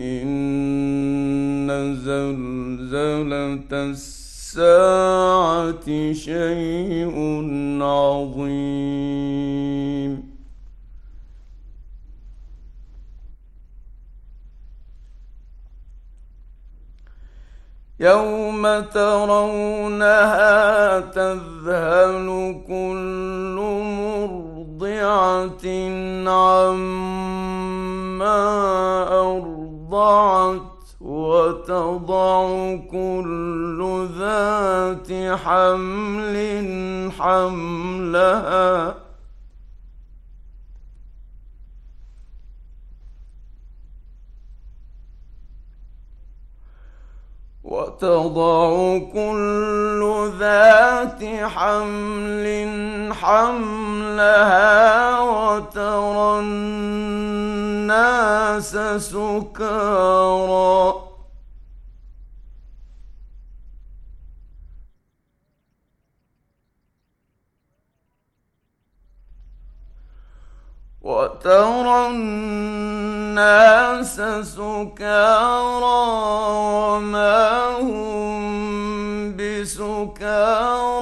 إن زلزلة الساعة شيء عظيم. يوم ترونها تذهل كل مرضعة عما أرضعت وتضع كل ذات حمل حملها. وتضع كل ذات حمل حملها وترى الناس سكارى. وترى الناس سكارى وما هم بسكارى.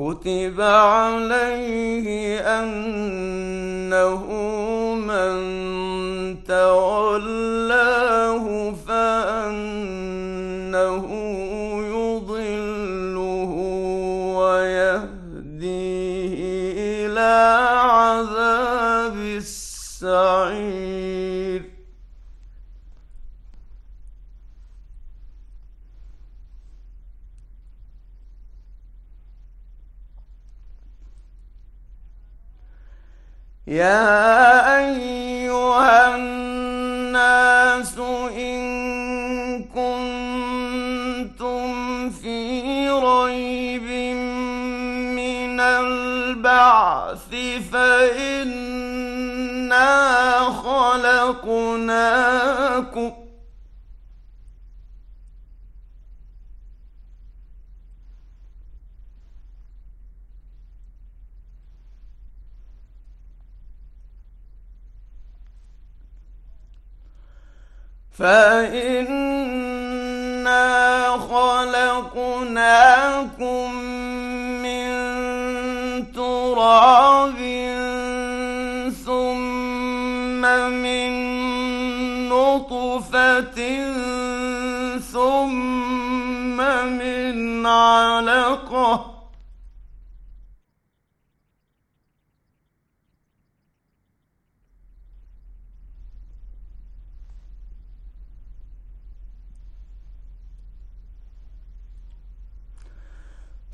كتب عليه أنه من تولاه يا أيها الناس إن كنتم في ريب من البعث فإنا خلقناكم فإنا خلقناكم من تراب ثم من نطفة ثم من علقة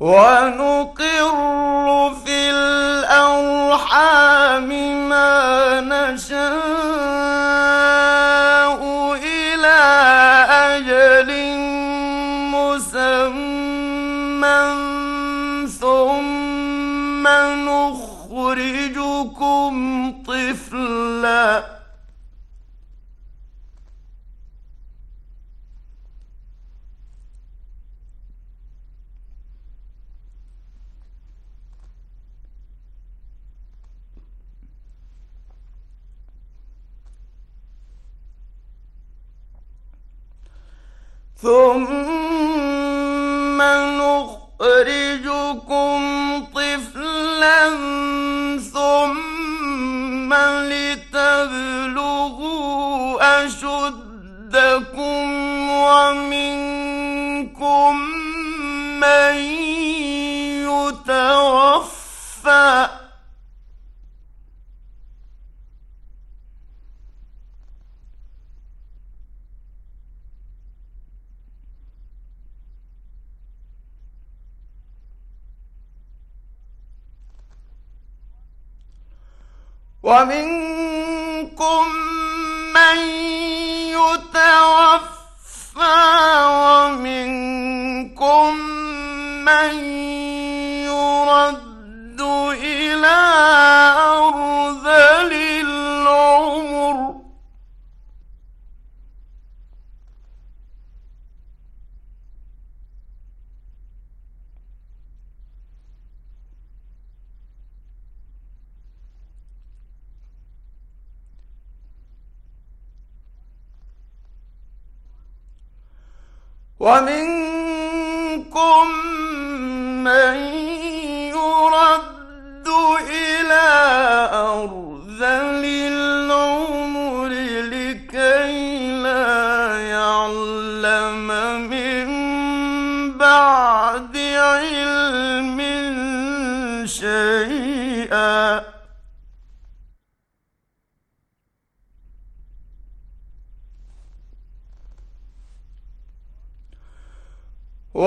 ونقر في الأرحام ما نشاء. ثم نخرجكم طفلا ثم لتبلغوا أشدكم ومنكم من يتوفى. ومنكم من يتوفى ومنكم من يرد إلى ومنكم من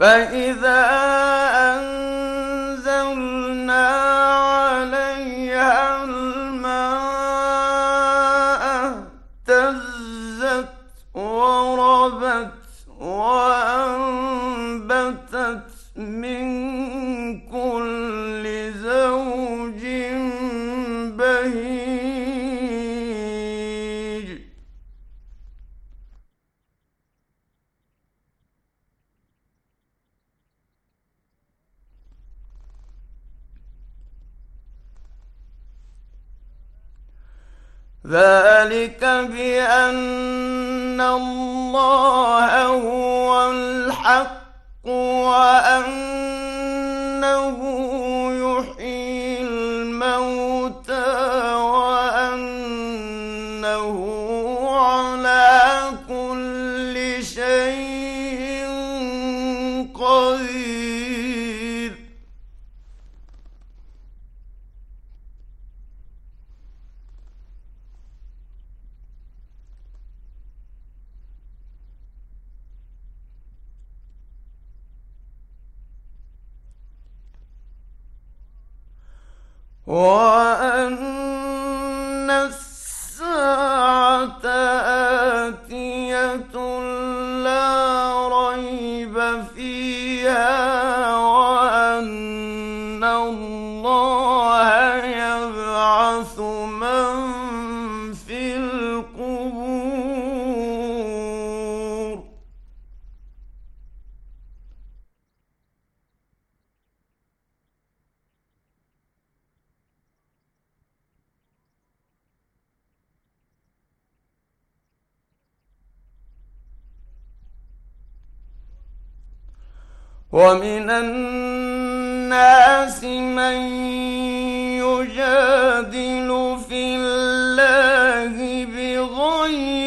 فإذا أنزلنا الله هو الحق وأنه الله يبعث من في القبور. ومن الناس الناس من يجادل في الله بغير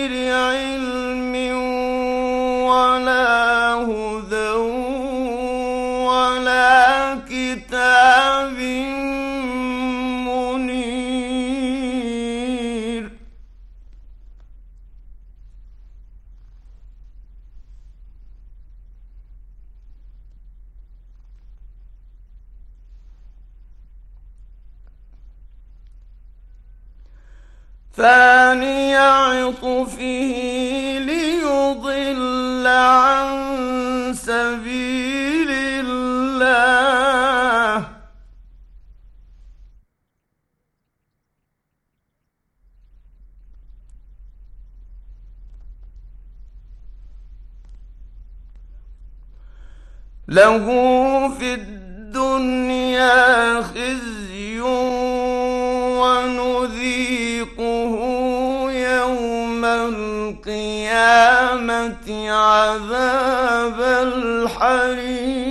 ثاني عطفه ليضل عن سبيل الله. له في الدنيا عذاب الحريق.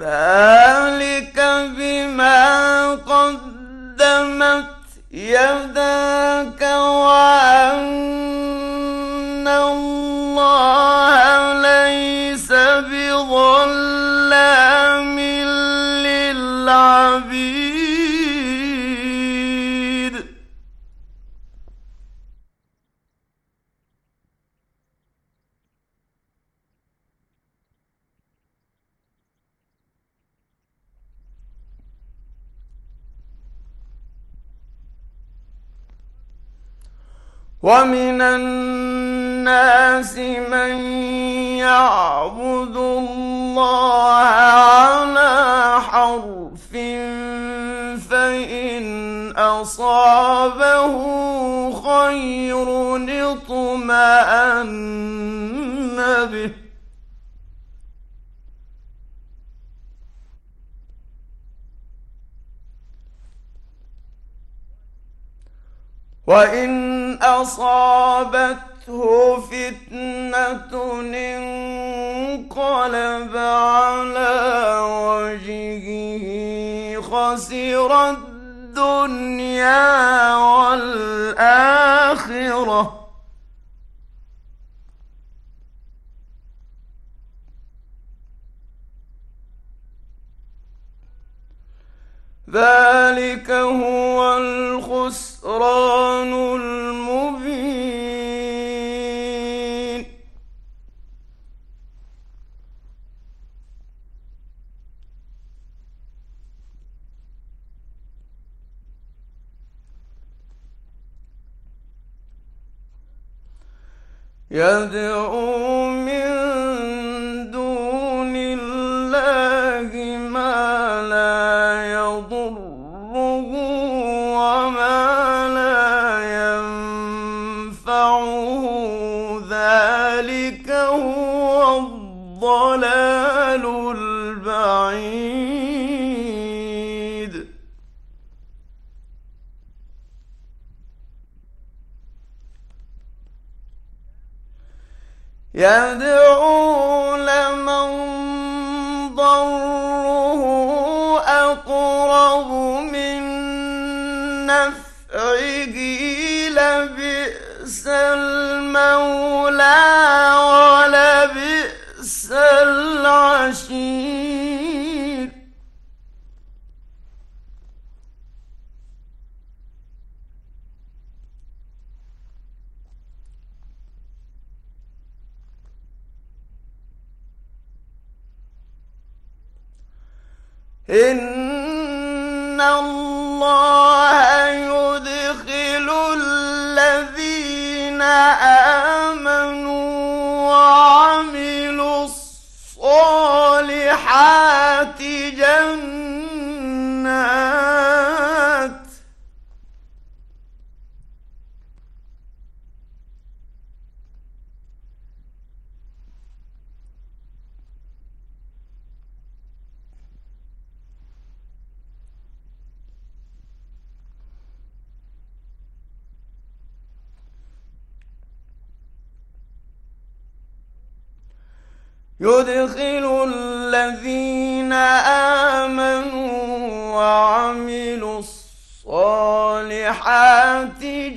ذلك بما قدمت يداك وأن ومن الناس من يعبد الله على حرف فإن أصابه خير اطمأن به. وإن أصابته فتنة انقلب على وجهه خسر الدنيا والآخرة. ذلك هو الخسران يدعو من دون الله ما لا يضره وما لا ينفعه. ذلك هو الضلال. يدعو إن يدخل الذين آمنوا وعملوا الصالحات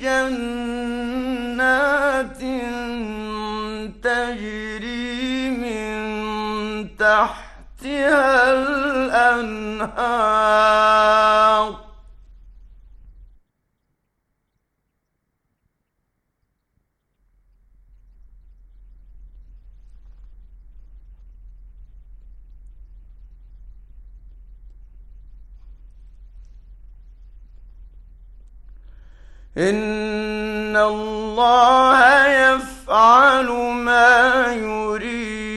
جنات تجري من تحتها الأنهار إن الله يفعل ما يريد.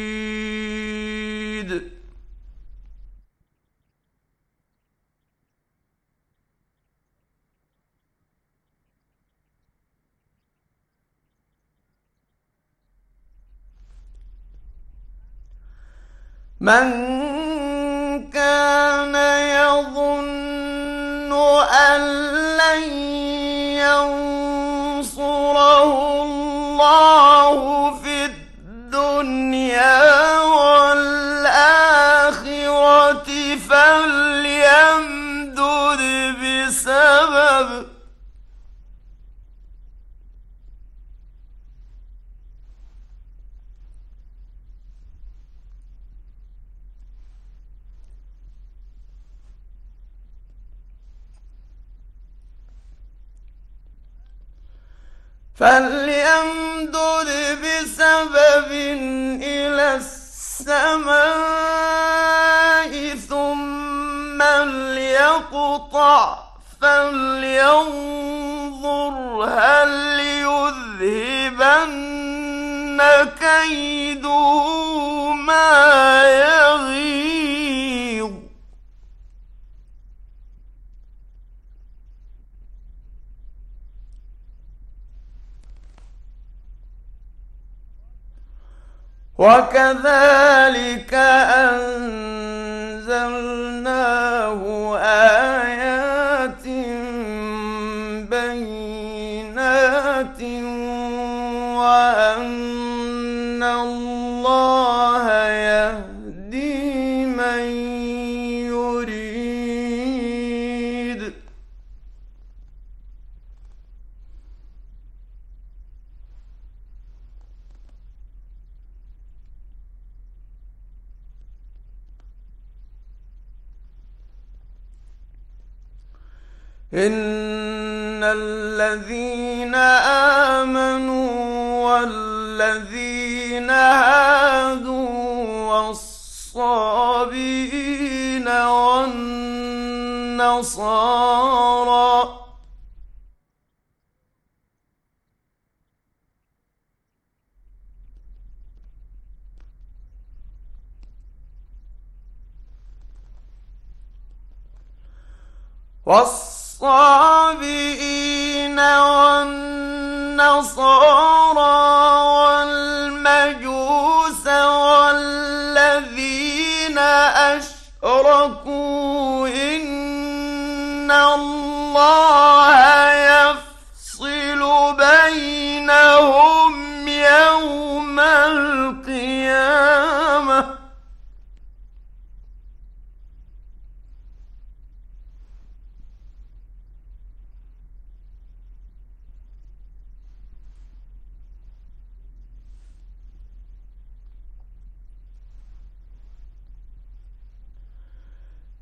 من فليمدد بسبب إلى السماء ثم ليقطع فلينظر هل يذهبن كيده ما يغيظ وكذلك أنزلناه والصابئين والنصارى والمجوس والذين أشركوا إن الله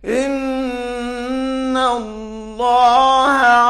إن الله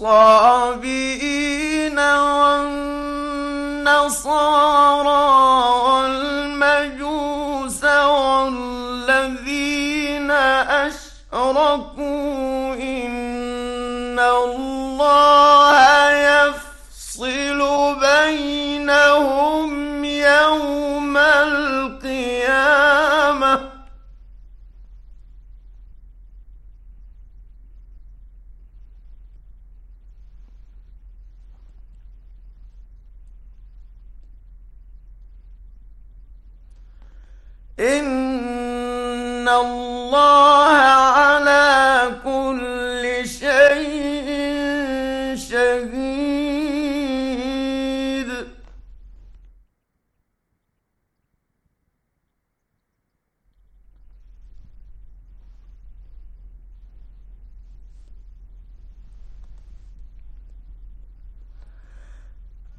والصابئين والنصارى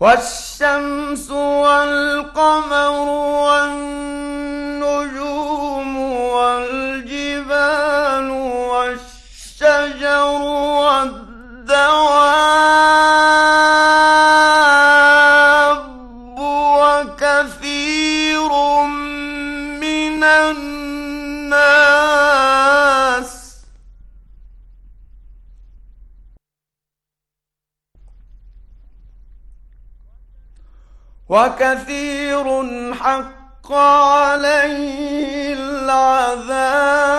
والشمس والقمر والنجوم وكثير حق عليه العذاب.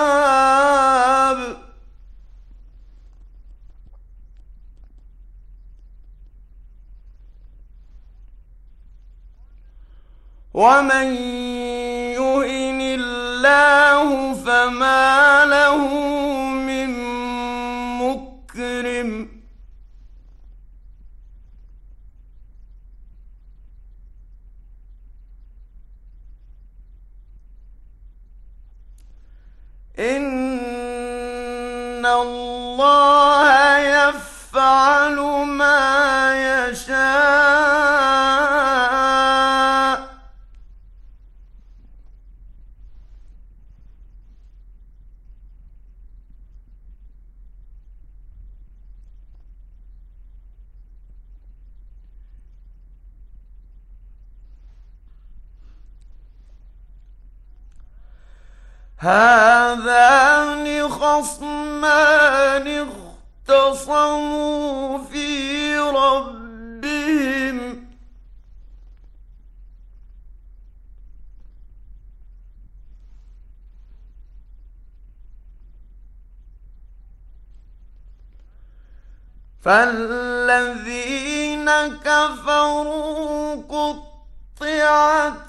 ومن يهن الله فما له من مكرم إن هذان خصمان اختصموا في ربهم. فالذين كفروا قطعت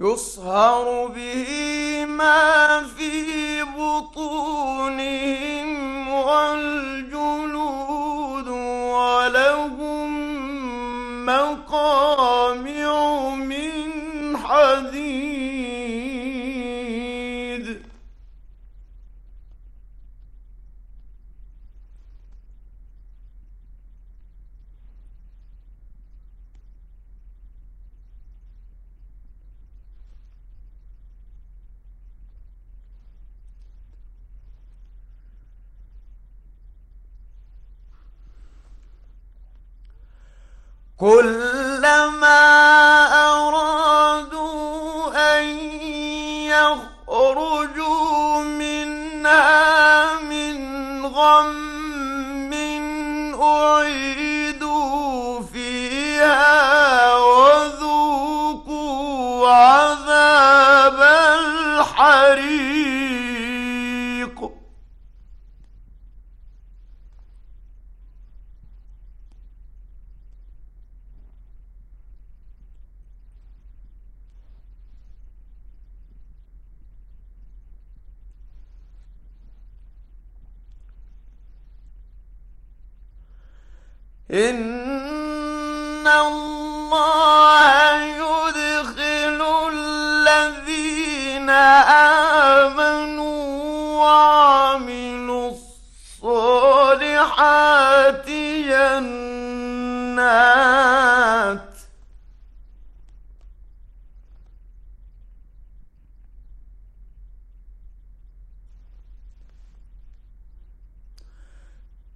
يصهر به ما في عذاب الحريق. إن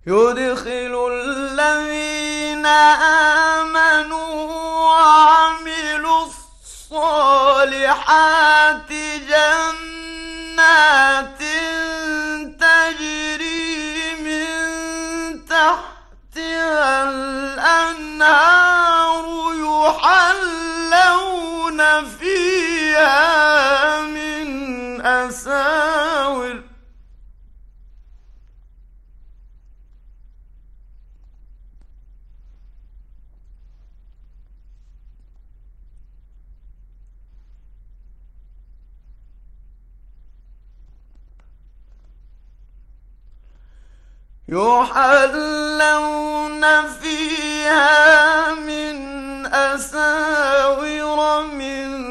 يدخل الذين آمنوا وعملوا الصالحات يحلون فيها من أساور من